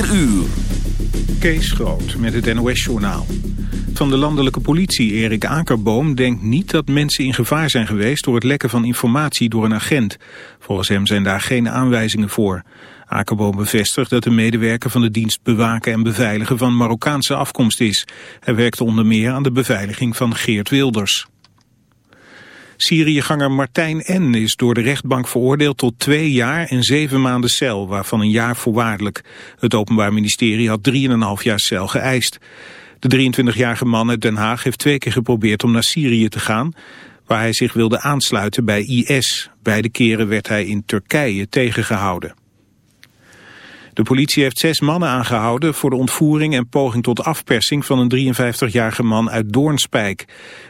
4 uur. Kees Groot met het NOS-journaal. Van de landelijke politie Erik Akerboom denkt niet dat mensen in gevaar zijn geweest... door het lekken van informatie door een agent. Volgens hem zijn daar geen aanwijzingen voor. Akerboom bevestigt dat de medewerker van de dienst bewaken en beveiligen van Marokkaanse afkomst is. Hij werkte onder meer aan de beveiliging van Geert Wilders. Syriëganger Martijn N. is door de rechtbank veroordeeld tot twee jaar en zeven maanden cel, waarvan een jaar voorwaardelijk. Het Openbaar Ministerie had 3,5 jaar cel geëist. De 23-jarige man uit Den Haag heeft twee keer geprobeerd om naar Syrië te gaan, waar hij zich wilde aansluiten bij IS. Beide keren werd hij in Turkije tegengehouden. De politie heeft zes mannen aangehouden voor de ontvoering en poging tot afpersing van een 53-jarige man uit Doornspijk.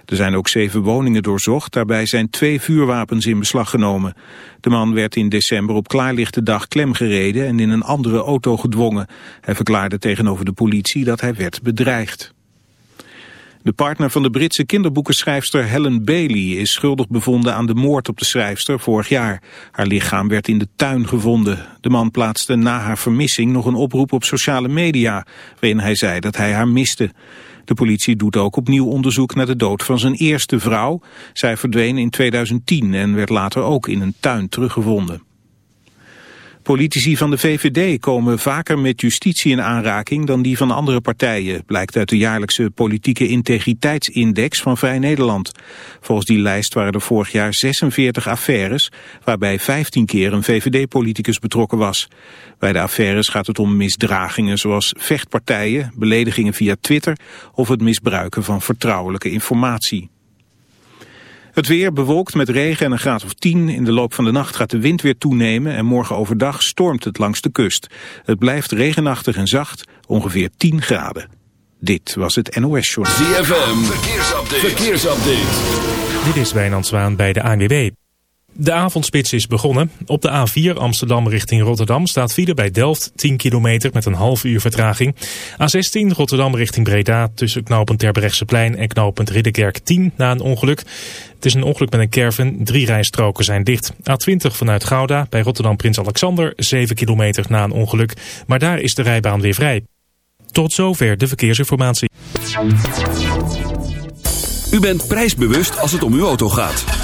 Er zijn ook zeven woningen doorzocht, daarbij zijn twee vuurwapens in beslag genomen. De man werd in december op klaarlichte dag klemgereden en in een andere auto gedwongen. Hij verklaarde tegenover de politie dat hij werd bedreigd. De partner van de Britse kinderboekenschrijfster Helen Bailey is schuldig bevonden aan de moord op de schrijfster vorig jaar. Haar lichaam werd in de tuin gevonden. De man plaatste na haar vermissing nog een oproep op sociale media, waarin hij zei dat hij haar miste. De politie doet ook opnieuw onderzoek naar de dood van zijn eerste vrouw. Zij verdween in 2010 en werd later ook in een tuin teruggevonden. Politici van de VVD komen vaker met justitie in aanraking dan die van andere partijen, blijkt uit de jaarlijkse politieke integriteitsindex van Vrij Nederland. Volgens die lijst waren er vorig jaar 46 affaires, waarbij 15 keer een VVD-politicus betrokken was. Bij de affaires gaat het om misdragingen zoals vechtpartijen, beledigingen via Twitter of het misbruiken van vertrouwelijke informatie. Het weer bewolkt met regen en een graad of 10. In de loop van de nacht gaat de wind weer toenemen en morgen overdag stormt het langs de kust. Het blijft regenachtig en zacht, ongeveer 10 graden. Dit was het NOS Short. ZFM, verkeersupdate. verkeersupdate. Dit is Wijnand Zwaan bij de ANWB. De avondspits is begonnen. Op de A4 Amsterdam richting Rotterdam staat file bij Delft 10 kilometer met een half uur vertraging. A16 Rotterdam richting Breda tussen knooppunt Terbrechtseplein en knooppunt Ridderkerk 10 na een ongeluk. Het is een ongeluk met een caravan, drie rijstroken zijn dicht. A20 vanuit Gouda bij Rotterdam Prins Alexander 7 kilometer na een ongeluk, maar daar is de rijbaan weer vrij. Tot zover de verkeersinformatie. U bent prijsbewust als het om uw auto gaat.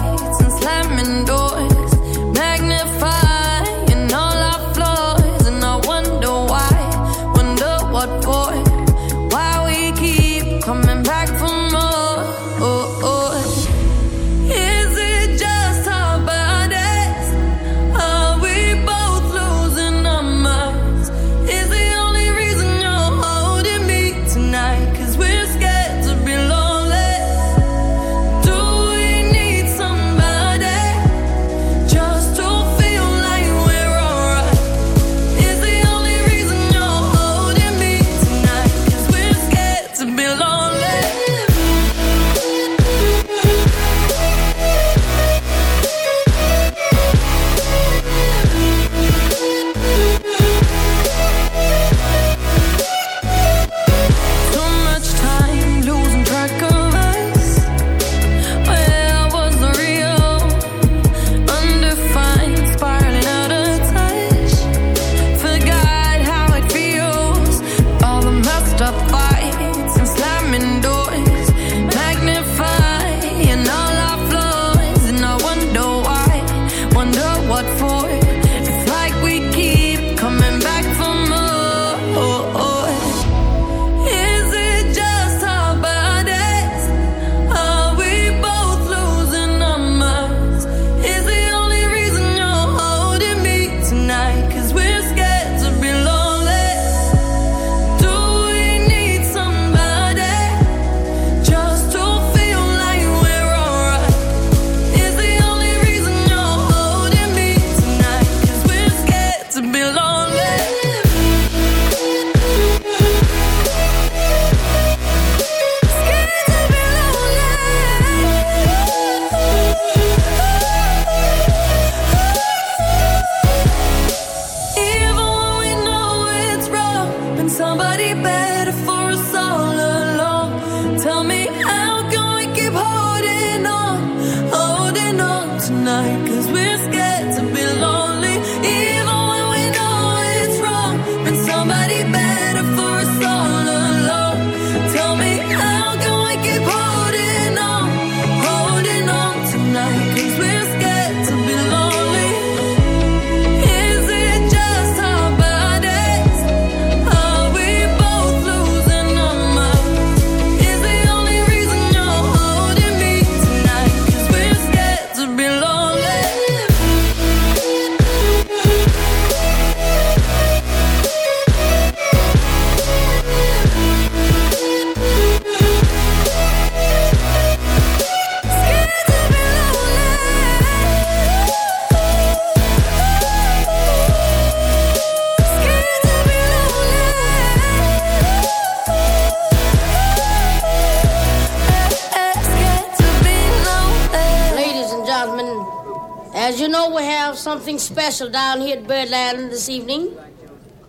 this evening,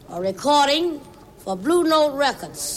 a recording for Blue Note Records.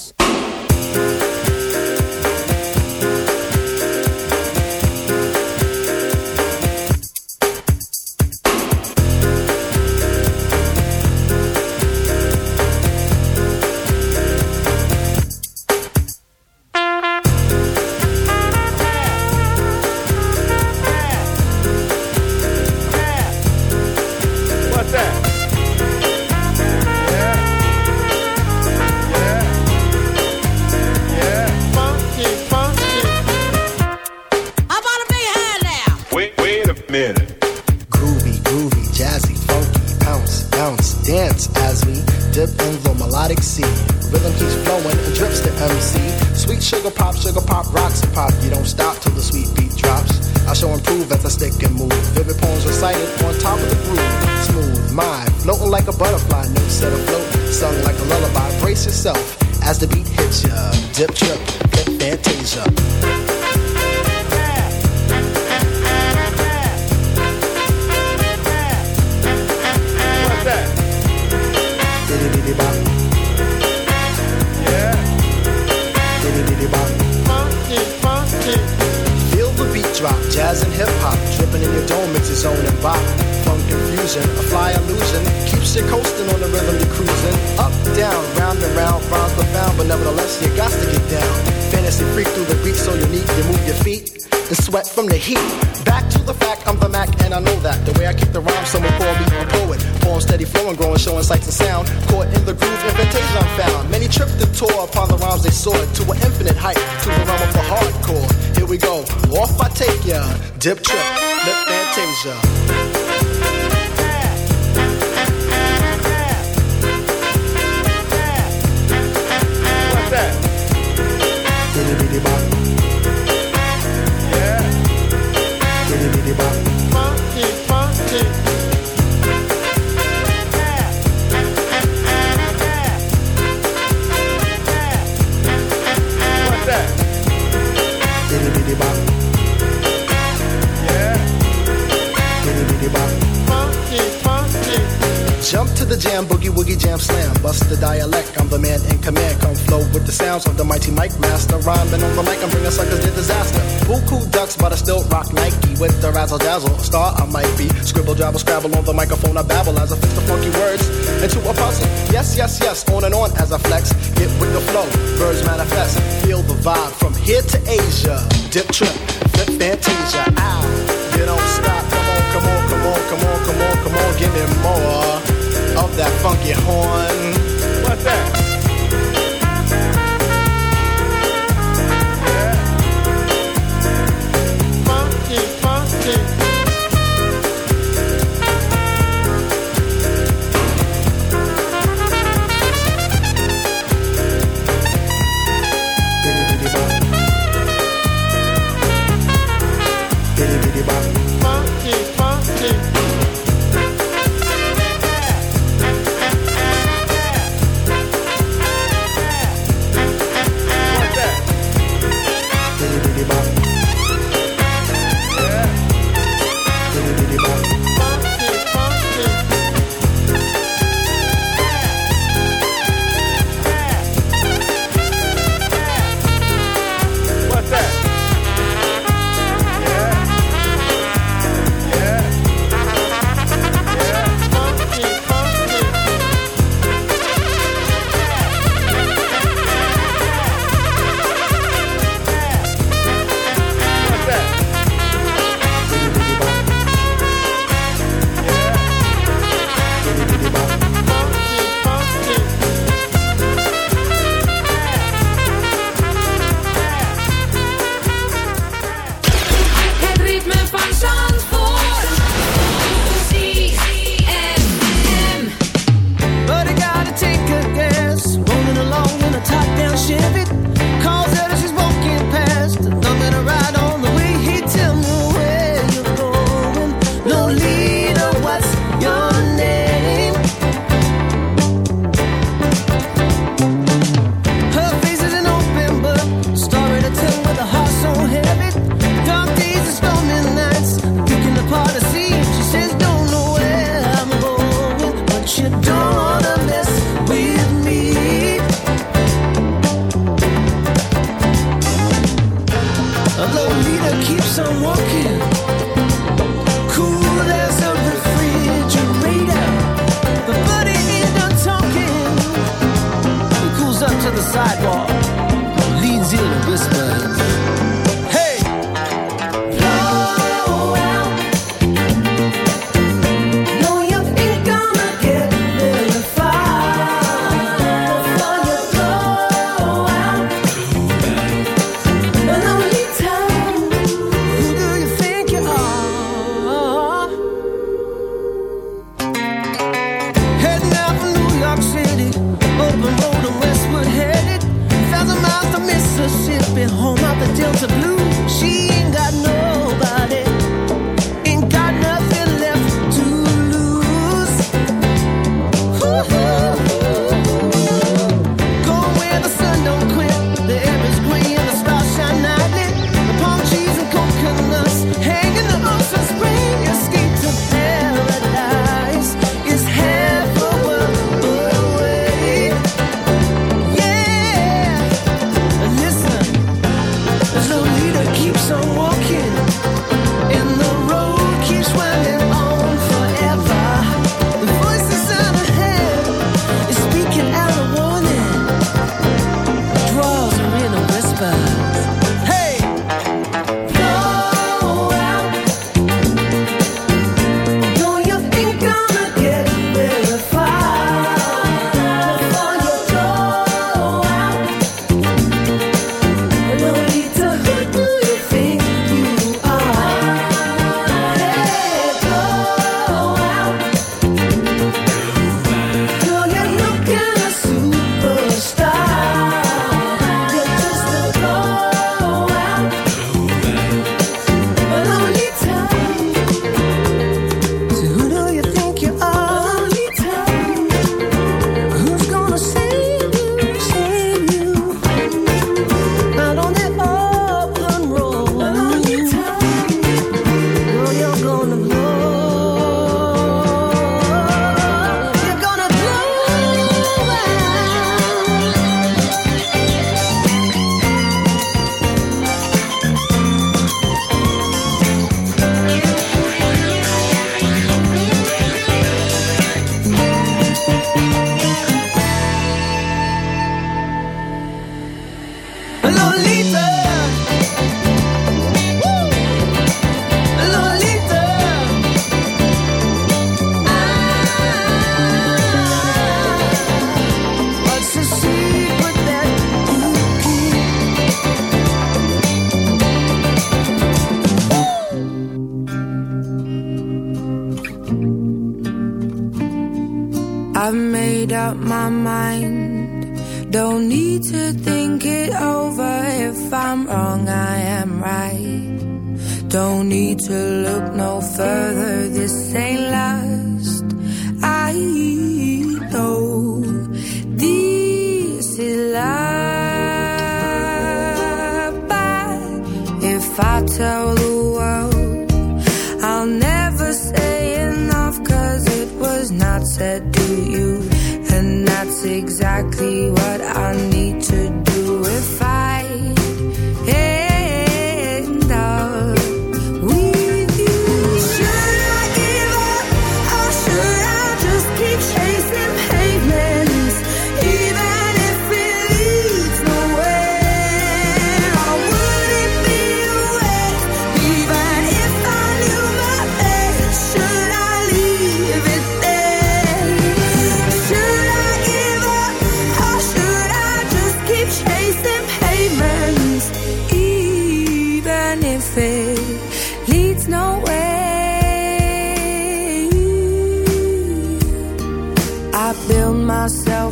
razzle dazzle. Star I might be. Scribble, jabble, scrabble on the microphone. I babble as I fix the funky words into a puzzle. Yes, yes, yes. On and on as I flex. Get with the flow. Birds manifest. Feel the vibe from here to Asia. Dip trip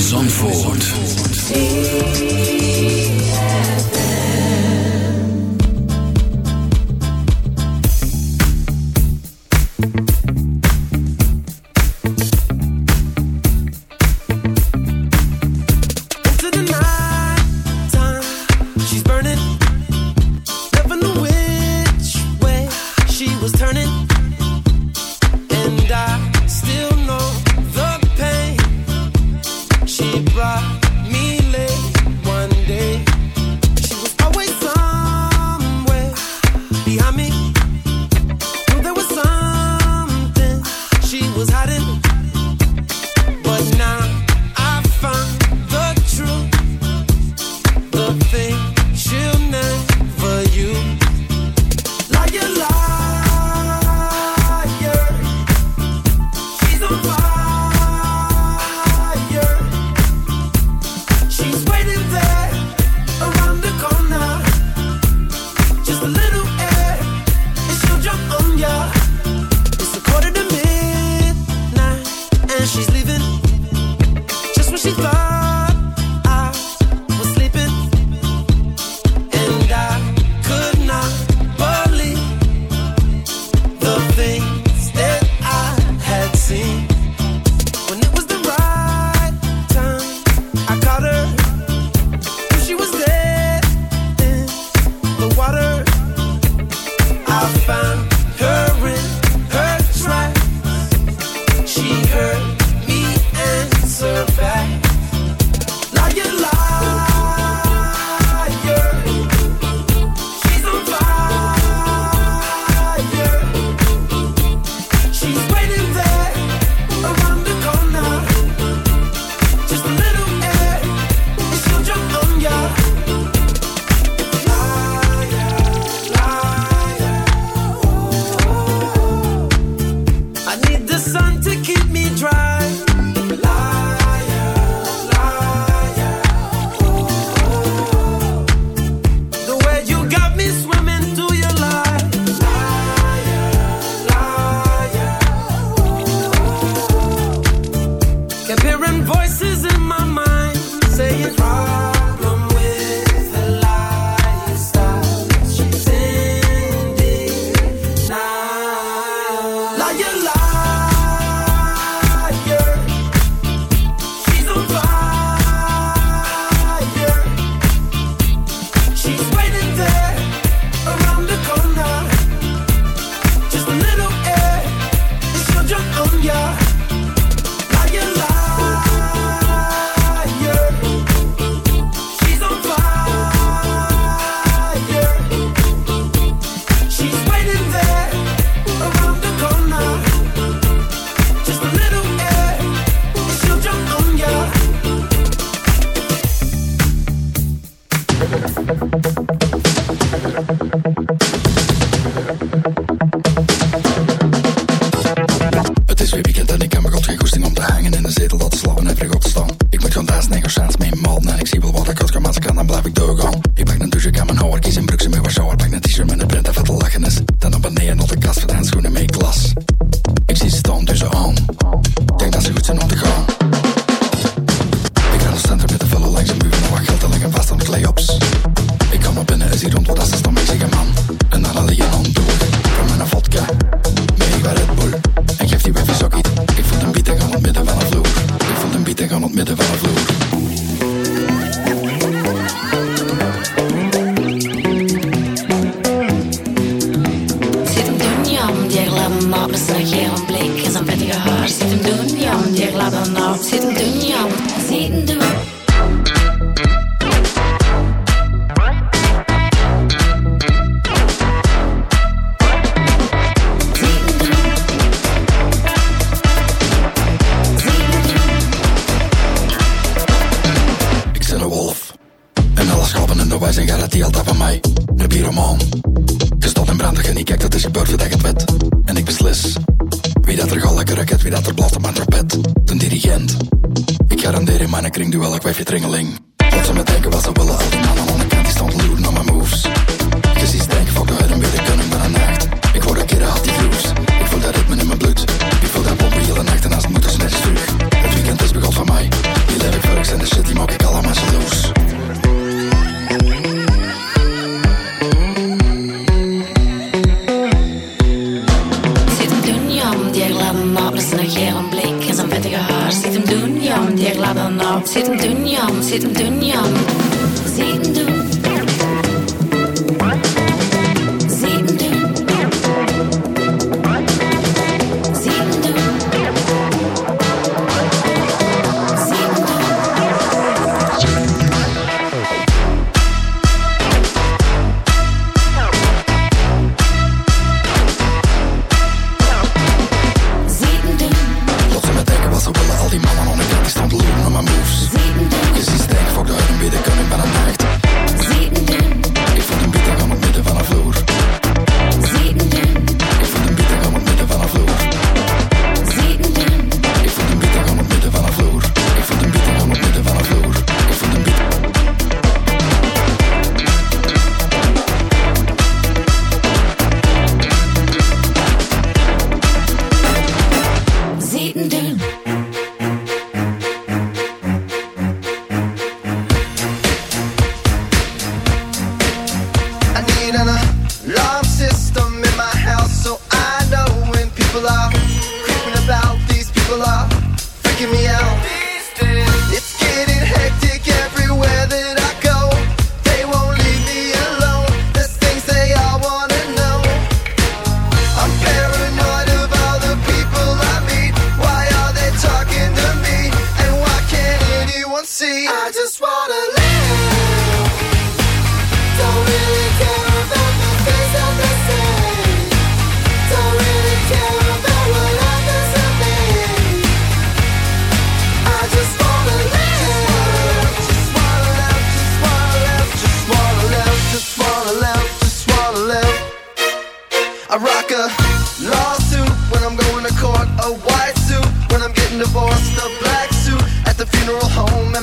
Zandvoort. I found Ik moet gaan daar negers mijn man en ik zie wel wat ik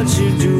What you do